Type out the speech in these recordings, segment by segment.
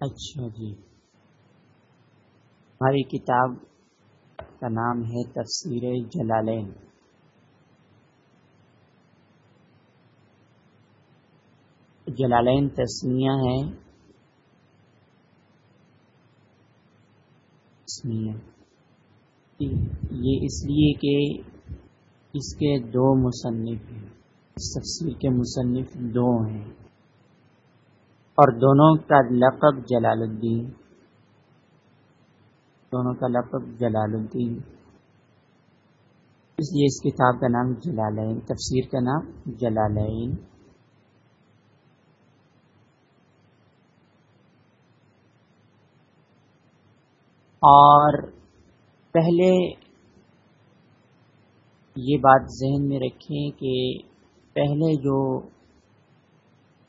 اچھا جی۔ ہماری کتاب کا نام ہے تفسیر جلالین۔ جلالین تسمیہ ہے۔ یہ اس لیے کہ اس کے دو مصنف ہیں۔ اس تفسیر کے مصنف دو ہیں۔ اور دونوں کا لقب جلال الدین۔ دونوں کا لقب جلال الدین۔ اس لیے اس کتاب کا نام جلالین، تفسیر کا نام جلالین۔ اور پہلے یہ بات ذہن میں رکھیں کہ پہلے جو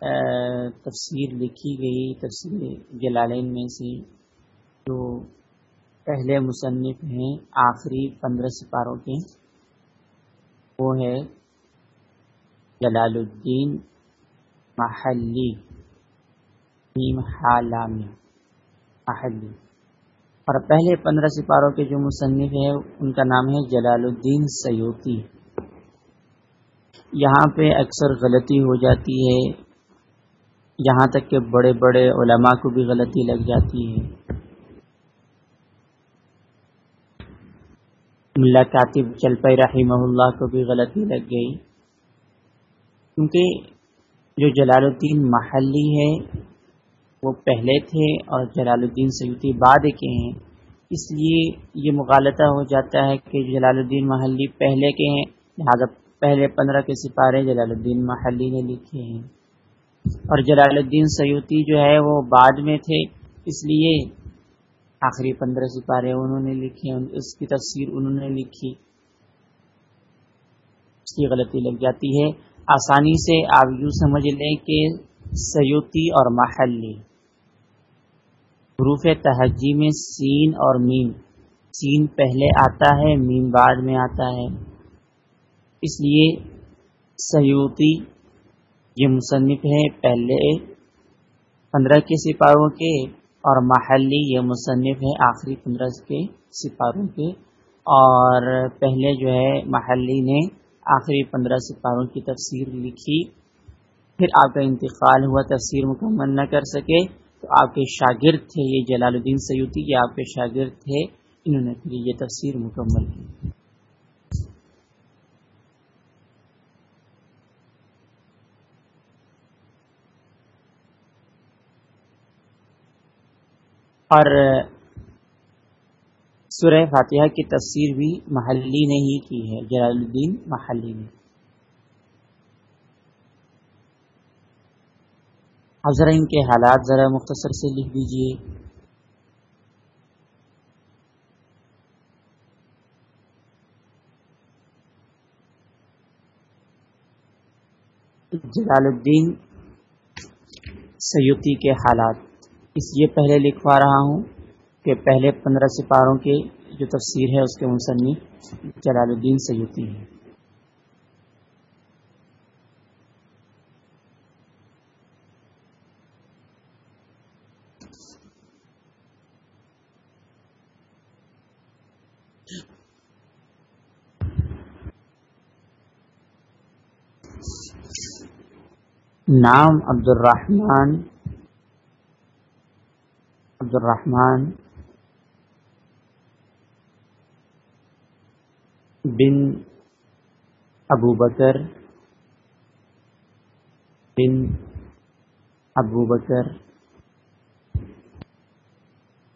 تفسیر لکھی گئی، تفسیر جلالین میں سے، جو پہلے مصنف ہیں، آخری پندرہ سپاروں کے، وہ ہے جلال الدین محلی محلی۔ اور پہلے پندرہ سپاروں کے جو مصنف ہیں، ان کا نام ہے جلال الدین سیوتی یہاں پہ اکثر غلطی ہو جاتی ہے یہاں تک کہ بڑے بڑے علماء کو بھی غلطی لگ جاتی ہے۔ ملا کاتب چل پائی رحمہ اللہ کو بھی غلطی لگ گئی۔ کیونکہ جو جلال الدین محلی ہے وہ پہلے تھے اور جلال الدین سیوتی بعد کے ہیں۔ اس لیے یہ مغالطہ ہو جاتا ہے کہ جلال الدین محلی پہلے کے ہیں، لہٰذا پہلے پندرہ کے سپارے جلال الدین محلی نے لکھے ہیں۔ اور جلال الدین سیوتی جو ہے وہ بعد میں تھے، اس لیے آخری پندرہ سپارے انہوں نے لکھے اس کی تفسیر انہوں نے لکھی۔ اس کی غلطی لگ جاتی ہے۔ آسانی سے آپ یوں سمجھ لیں کہ سیوتی اور محلی، حروف تہجی میں سین اور میم۔ سین پہلے آتا ہے، میم بعد میں آتا ہے۔ اس لیے سیوتی یہ مصنف ہے پہلے پندرہ کے سپاروں کے اور محلی یہ مصنف ہے آخری پندرہ کے سپاروں کے اور پہلے جو ہے محلی نے آخری پندرہ سپاروں کی تفسیر لکھی۔ پھر آپ کا انتقال ہوا، تفسیر مکمل نہ کر سکے تو آپ کے شاگرد تھے یہ جلال الدین سیوتی کے آپ کے شاگرد تھے، انہوں نے پھر یہ تفسیر مکمل کی۔ اور سورہ فاتحہ کی تفسیر بھی محلی نے ہی کی ہے، جلال الدین محلی نے۔ اب ذرا ان کے حالات ذرا مختصر سے لکھ دیجیے۔ جلال الدین سیوتی کے حالات۔ اس لیے پہلے لکھوا رہا ہوں کہ پہلے پندرہ سپاروں کے جو تفسیر ہے اس کے مصنف جلال الدین سیوتی ہیں۔ نام عبد الرحمن عبد الرحمن بن ابو بکر بن ابو بکر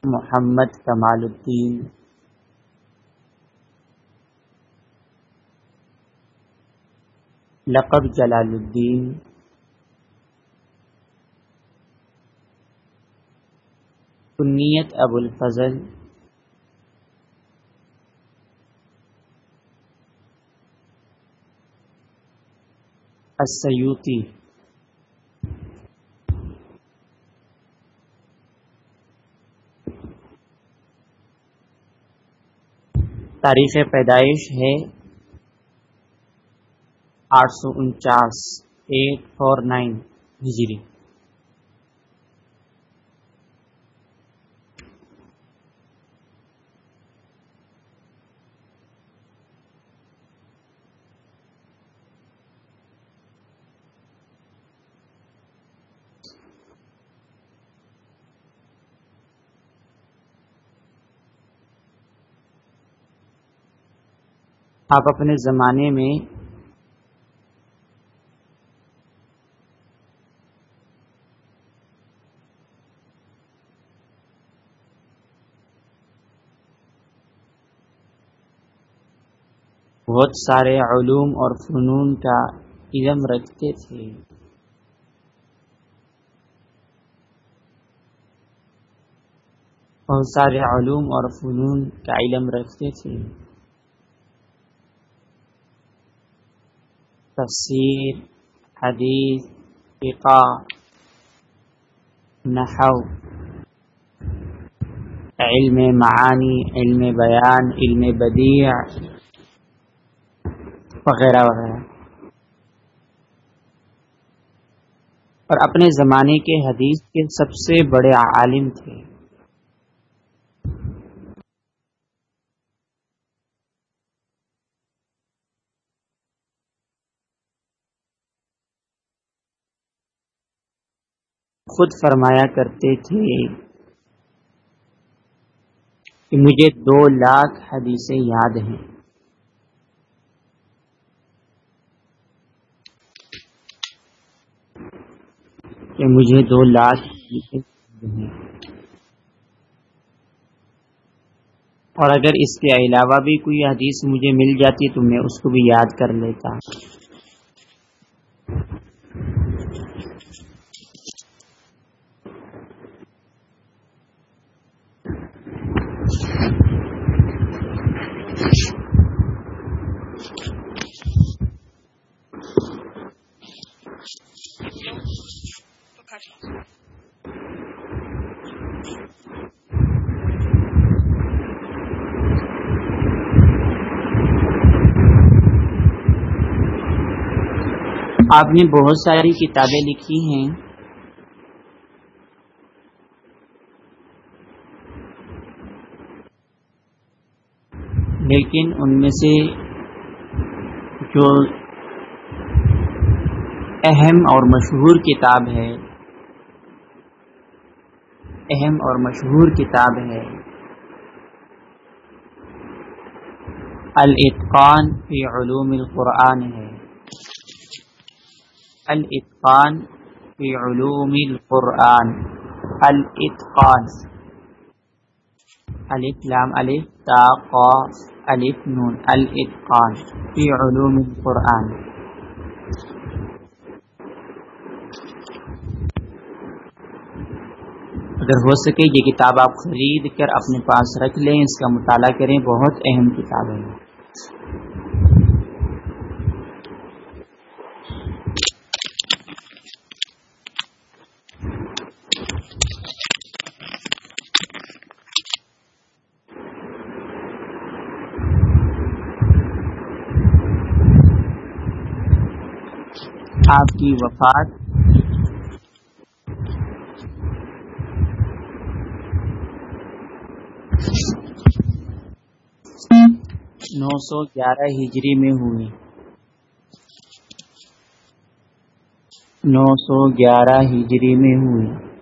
محمد کمال الدین لقب جلال الدین کنیت ابو الفضل۔ السیوطی۔ تاریخ پیدائش ہے آٹھ سو انچاس ایٹ فور نائن ہجری۔ آپ اپنے زمانے میں بہت سارے علوم اور فنون کا علم رکھتے تھے۔ بہت سارے علوم اور فنون کا علم رکھتے تھے۔ تفسیر، حدیث فقہ نحو، علم معانی، علم بیان، علم بدیع وغیرہ وغیرہ۔ اور اپنے زمانے کے حدیث کے سب سے بڑے عالم تھے۔ خود فرمایا کرتے تھے کہ مجھے دو لاکھ حدیثیں یاد ہیں۔ کہ مجھے دو لاکھ ہیں۔ اور اگر اس کے علاوہ بھی کوئی حدیث مجھے مل جاتی تو میں اس کو بھی یاد کر لیتا۔ آپ نے بہت ساری کتابیں لکھی ہیں۔ لیکن ان میں سے جو اہم اور مشہور کتاب ہے، اہم اور مشہور کتاب ہے۔ الاتقان فی علوم القرآن ہے۔ الاتقان فی علوم القرآن. الاتقان الف لام الف تا، قا الف نون. الاتقان فی علوم القرآن. اگر ہو سکے یہ کتاب آپ خرید کر اپنے پاس رکھ لیں، اس کا مطالعہ کریں، بہت اہم کتاب ہے آپ کی وفات۔ نو سو گیارہ ہجری میں ہوئی۔ نو سو گیارہ ہجری میں ہوئی۔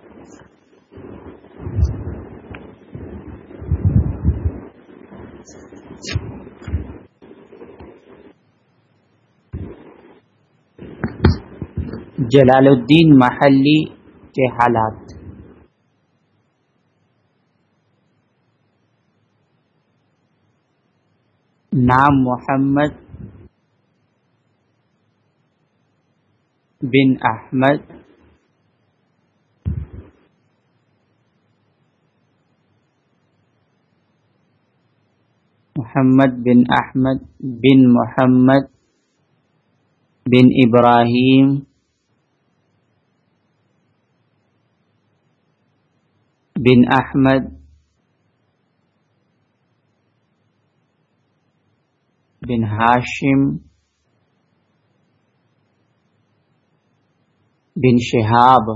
جلال الدین محلی کے حالات۔ نام محمد بن احمد۔ محمد بن احمد بن محمد بن ابراہیم۔ بن احمد بن ہاشم بن شہاب۔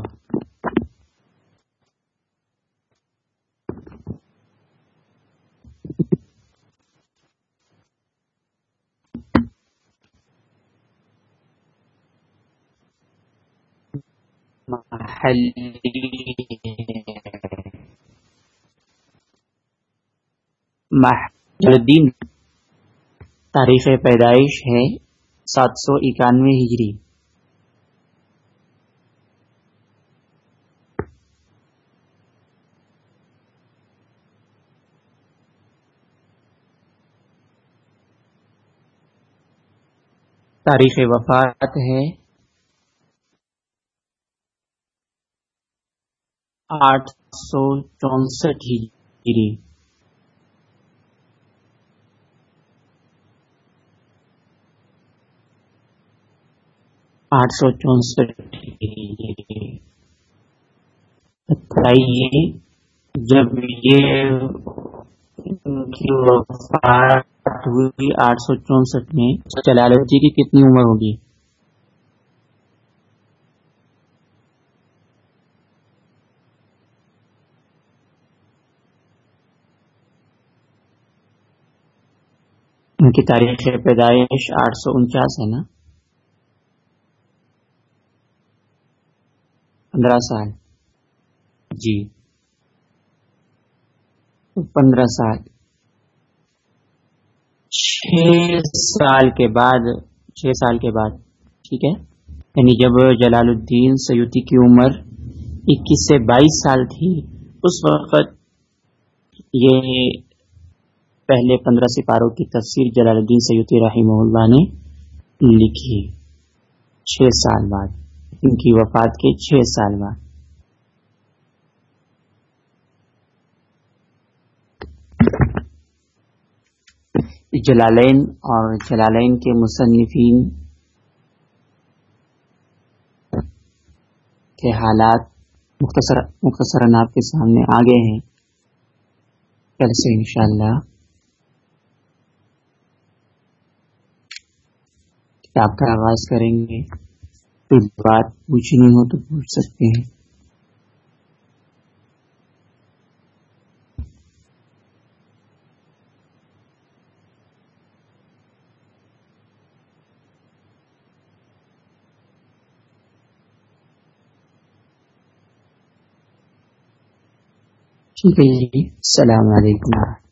الدین تاریخ پیدائش ہے سات سو اکانوے ہجری۔ تاریخ وفات ہے۔ آٹھ سو چونسٹھ ہجری۔ آٹھ سو چونسٹھ بتائیے جب یہ وفات ہوئی آٹھ سو چونسٹھ میں جلال جی کی کتنی عمر ہوگی؟ ان کی تاریخ پیدائش آٹھ سو انچاس ہے نا؟ پندرہ سال۔ جی۔ پندرہ سال۔ چھ سال کے بعد، چھ سال کے بعد، ٹھیک ہے؟ یعنی جب جلال الدین سیوتی کی عمر اکیس سے بائیس سال تھی، اس وقت یہ پہلے پندرہ سپاروں کی تفسیر جلال الدین سیوتی رحمہ اللہ نے لکھی۔ چھ سال بعد۔ ان کی وفات کے چھ سال بعد۔ جلالین اور جلالین کے مصنفین کے حالات مختصر مختصراً آپ کے سامنے آگے ہیں۔ کل سے انشاءاللہ کتاب کا آغاز کریں گے۔ کوئی بات پوچھنی ہو تو پوچھ سکتے ہیں۔ ٹھیک ہے جی۔ السلام علیکم۔